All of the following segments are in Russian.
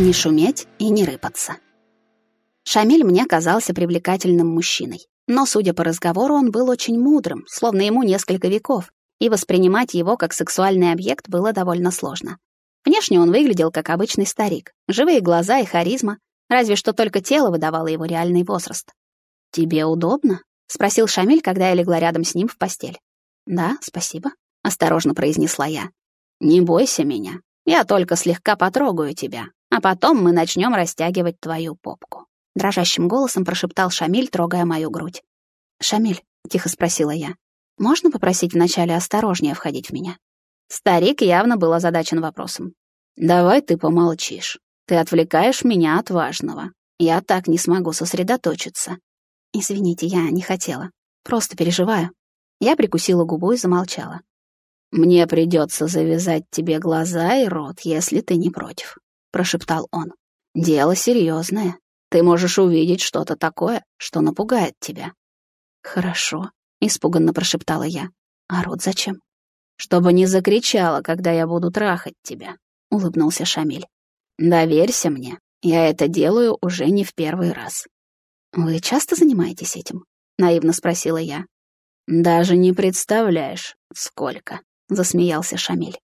Не шуметь и не рыпаться. Шамиль мне казался привлекательным мужчиной, но, судя по разговору, он был очень мудрым, словно ему несколько веков, и воспринимать его как сексуальный объект было довольно сложно. Внешне он выглядел как обычный старик, живые глаза и харизма, разве что только тело выдавало его реальный возраст. «Тебе удобно?» — спросил Шамиль, когда я легла рядом с ним в постель. «Да, спасибо», — осторожно произнесла я. «Не бойся меня, я только слегка потрогаю тебя, а потом мы начнем растягивать твою попку», — дрожащим голосом прошептал Шамиль, трогая мою грудь. «Шамиль», — тихо спросила я, — «можно попросить вначале осторожнее входить в меня?» Старик явно был озадачен вопросом. «Давай ты помолчишь. Ты отвлекаешь меня от важного. Я так не смогу сосредоточиться». «Извините, я не хотела. Просто переживаю». Я прикусила губу и замолчала. «Мне придется завязать тебе глаза и рот, если ты не против», — прошептал он. «Дело серьезное. Ты можешь увидеть что-то такое, что напугает тебя». «Хорошо», — испуганно прошептала я. «А рот зачем?» «Чтобы не закричала, когда я буду трахать тебя», — улыбнулся Шамиль. «Доверься мне, я это делаю уже не в первый раз». «Вы часто занимаетесь этим?» — наивно спросила я. «Даже не представляешь, сколько», — засмеялся Шамиль.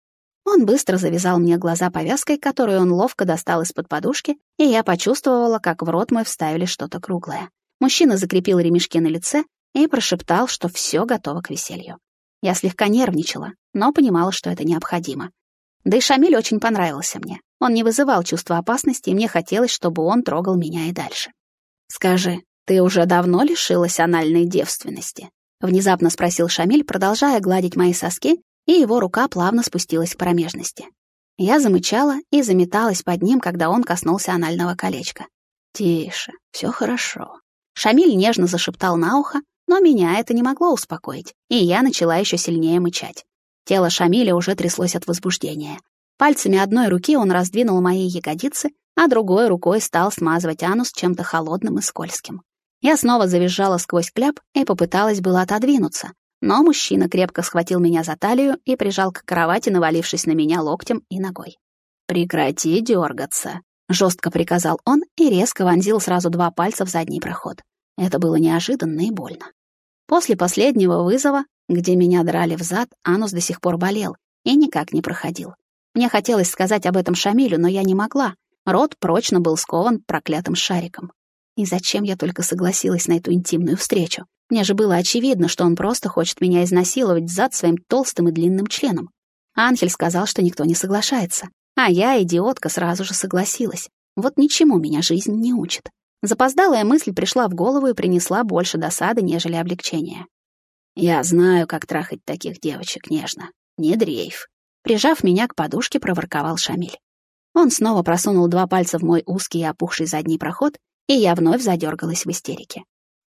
Он быстро завязал мне глаза повязкой, которую он ловко достал из-под подушки, и я почувствовала, как в рот мой вставили что-то круглое. Мужчина закрепил ремешки на лице и прошептал, что все готово к веселью. Я слегка нервничала, но понимала, что это необходимо. Да и Шамиль очень понравился мне. Он не вызывал чувства опасности, и мне хотелось, чтобы он трогал меня и дальше. «Скажи, ты уже давно лишилась анальной девственности?» Внезапно спросил Шамиль, продолжая гладить мои соски, и его рука плавно спустилась к промежности. Я замычала и заметалась под ним, когда он коснулся анального колечка. «Тише, все хорошо». Шамиль нежно зашептал на ухо, но меня это не могло успокоить, и я начала еще сильнее мычать. Тело Шамиля уже тряслось от возбуждения. Пальцами одной руки он раздвинул мои ягодицы, а другой рукой стал смазывать анус чем-то холодным и скользким. Я снова завизжала сквозь кляп и попыталась было отодвинуться, но мужчина крепко схватил меня за талию и прижал к кровати, навалившись на меня локтем и ногой. «Прекрати дергаться», — жестко приказал он и резко вонзил сразу два пальца в задний проход. Это было неожиданно и больно. После последнего вызова, где меня драли в зад, анус до сих пор болел и никак не проходил. Мне хотелось сказать об этом Шамилю, но я не могла. Рот прочно был скован проклятым шариком. И зачем я только согласилась на эту интимную встречу? Мне же было очевидно, что он просто хочет меня изнасиловать зад своим толстым и длинным членом. Анхель сказал, что никто не соглашается. А я, идиотка, сразу же согласилась. Вот ничему меня жизнь не учит. Запоздалая мысль пришла в голову и принесла больше досады, нежели облегчения. «Я знаю, как трахать таких девочек нежно. Не дрейф». Прижав меня к подушке, проворковал Шамиль. Он снова просунул два пальца в мой узкий и опухший задний проход, и я вновь задергалась в истерике.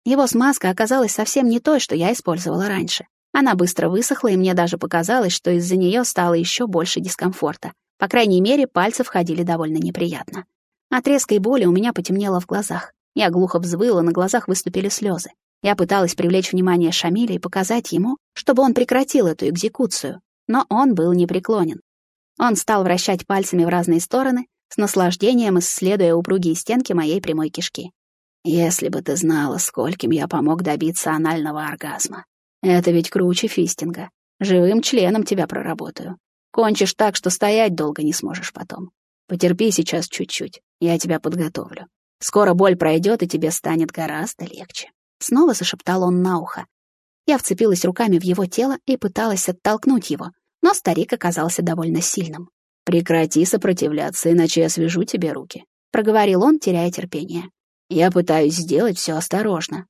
Его смазка оказалась совсем не той, что я использовала раньше. Она быстро высохла, и мне даже показалось, что из-за нее стало еще больше дискомфорта. По крайней мере, пальцы входили довольно неприятно. От резкой боли у меня потемнело в глазах. Я глухо взвыла, на глазах выступили слезы. Я пыталась привлечь внимание Шамиля и показать ему, чтобы он прекратил эту экзекуцию, но он был непреклонен. Он стал вращать пальцами в разные стороны, с наслаждением исследуя упругие стенки моей прямой кишки. «Если бы ты знала, скольким я помог добиться анального оргазма. Это ведь круче фистинга. Живым членом тебя проработаю. Кончишь так, что стоять долго не сможешь потом. Потерпи сейчас чуть-чуть, я тебя подготовлю. Скоро боль пройдет, и тебе станет гораздо легче». Снова зашептал он на ухо. Я вцепилась руками в его тело и пыталась оттолкнуть его, но старик оказался довольно сильным. «Прекрати сопротивляться, иначе я свяжу тебе руки», — проговорил он, теряя терпение. «Я пытаюсь сделать все осторожно».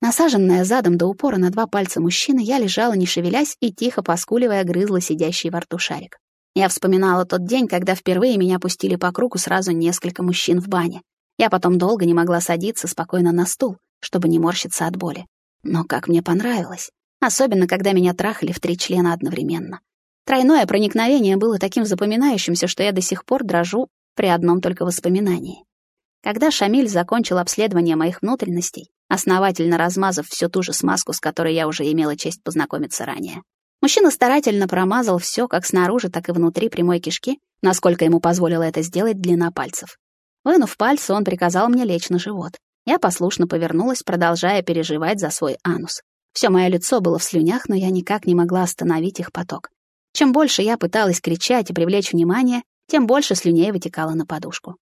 Насаженная задом до упора на два пальца мужчины, я лежала, не шевелясь, и тихо поскуливая грызла сидящий во рту шарик. Я вспоминала тот день, когда впервые меня пустили по кругу сразу несколько мужчин в бане. Я потом долго не могла садиться спокойно на стул, чтобы не морщиться от боли. Но как мне понравилось. Особенно, когда меня трахали в три члена одновременно. Тройное проникновение было таким запоминающимся, что я до сих пор дрожу при одном только воспоминании. Когда Шамиль закончил обследование моих внутренностей, основательно размазав всю ту же смазку, с которой я уже имела честь познакомиться ранее, Мужчина старательно промазал все, как снаружи, так и внутри прямой кишки, насколько ему позволила это сделать длина пальцев. Вынув пальцы, он приказал мне лечь на живот. Я послушно повернулась, продолжая переживать за свой анус. Все мое лицо было в слюнях, но я никак не могла остановить их поток. Чем больше я пыталась кричать и привлечь внимание, тем больше слюней вытекало на подушку.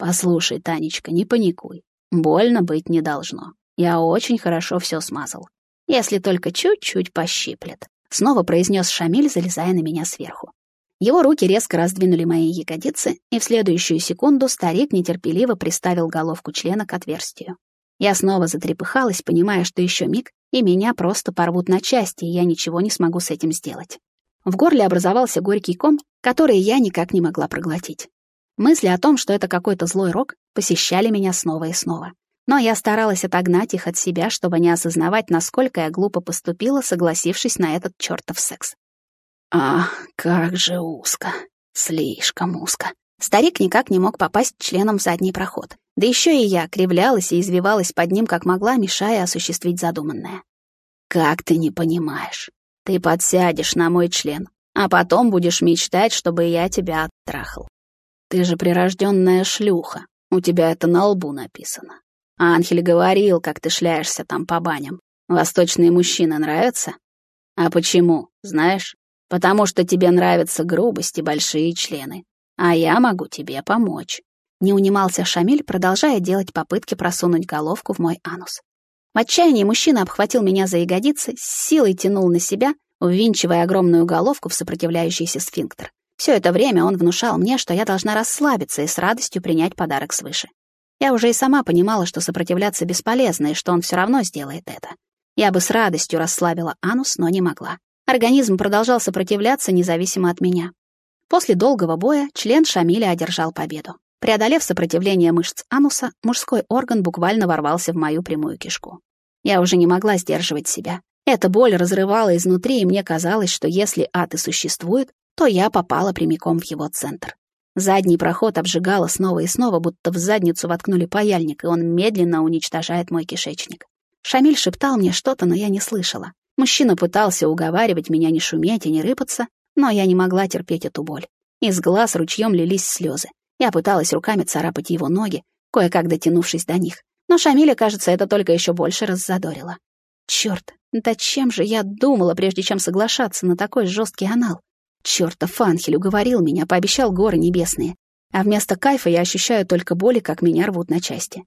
«Послушай, Танечка, не паникуй. Больно быть не должно. Я очень хорошо все смазал. Если только чуть-чуть пощиплет. Снова произнес Шамиль, залезая на меня сверху. Его руки резко раздвинули мои ягодицы, и в следующую секунду старик нетерпеливо приставил головку члена к отверстию. Я снова затрепыхалась, понимая, что еще миг, и меня просто порвут на части, и я ничего не смогу с этим сделать. В горле образовался горький ком, который я никак не могла проглотить. Мысли о том, что это какой-то злой рок, посещали меня снова и снова но я старалась отогнать их от себя, чтобы не осознавать, насколько я глупо поступила, согласившись на этот чертов секс. Ах, как же узко. Слишком узко. Старик никак не мог попасть членом в задний проход. Да еще и я кривлялась и извивалась под ним, как могла, мешая осуществить задуманное. «Как ты не понимаешь? Ты подсядешь на мой член, а потом будешь мечтать, чтобы я тебя оттрахал. Ты же прирожденная шлюха, у тебя это на лбу написано. Анхель говорил, как ты шляешься там по баням. Восточные мужчины нравятся? А почему, знаешь? Потому что тебе нравятся грубость и большие члены. А я могу тебе помочь. Не унимался Шамиль, продолжая делать попытки просунуть головку в мой анус. В отчаянии мужчина обхватил меня за ягодицы, с силой тянул на себя, ввинчивая огромную головку в сопротивляющийся сфинктер. Все это время он внушал мне, что я должна расслабиться и с радостью принять подарок свыше. Я уже и сама понимала, что сопротивляться бесполезно, и что он все равно сделает это. Я бы с радостью расслабила анус, но не могла. Организм продолжал сопротивляться независимо от меня. После долгого боя член Шамиля одержал победу. Преодолев сопротивление мышц ануса, мужской орган буквально ворвался в мою прямую кишку. Я уже не могла сдерживать себя. Эта боль разрывала изнутри, и мне казалось, что если ад и существует, то я попала прямиком в его центр. Задний проход обжигало снова и снова, будто в задницу воткнули паяльник, и он медленно уничтожает мой кишечник. Шамиль шептал мне что-то, но я не слышала. Мужчина пытался уговаривать меня не шуметь и не рыпаться, но я не могла терпеть эту боль. Из глаз ручьем лились слезы. Я пыталась руками царапать его ноги, кое-как дотянувшись до них. Но Шамиля, кажется, это только еще больше раззадорило. Чёрт, да чем же я думала, прежде чем соглашаться на такой жесткий анал? Чёртов Анхель уговорил меня, пообещал горы небесные. А вместо кайфа я ощущаю только боли, как меня рвут на части.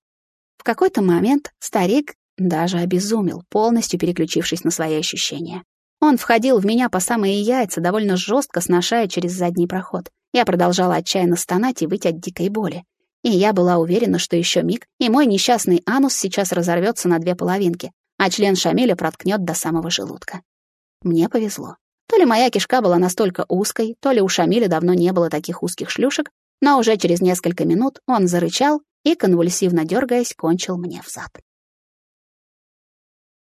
В какой-то момент старик даже обезумел, полностью переключившись на свои ощущения. Он входил в меня по самые яйца, довольно жестко сношая через задний проход. Я продолжала отчаянно стонать и выть от дикой боли. И я была уверена, что еще миг, и мой несчастный анус сейчас разорвется на две половинки, а член Шамиля проткнет до самого желудка. Мне повезло. То ли моя кишка была настолько узкой, то ли у Шамиля давно не было таких узких шлюшек, но уже через несколько минут он зарычал и, конвульсивно дергаясь, кончил мне в зад.